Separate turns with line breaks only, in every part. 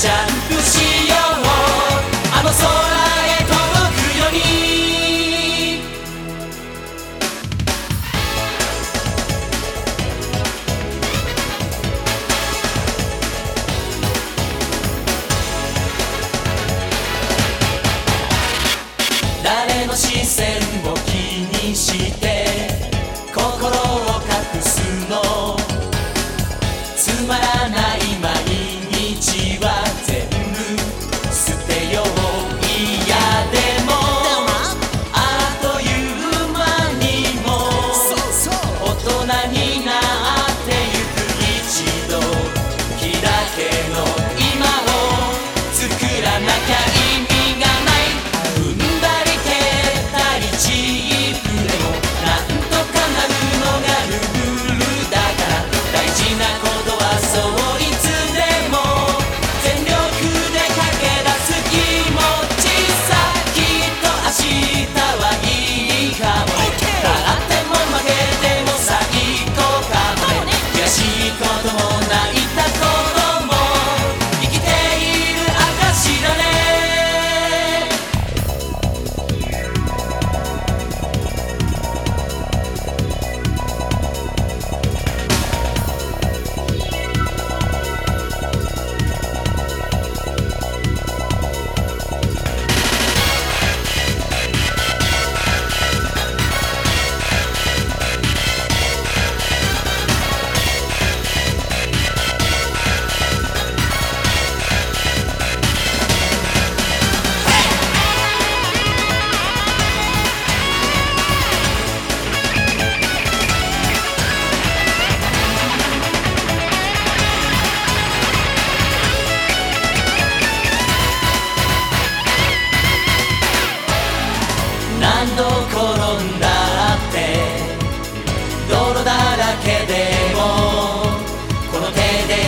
ジャンプしようあの空へ届くように。誰の視線を気にしてない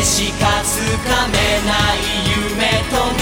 しかつかめない夢と未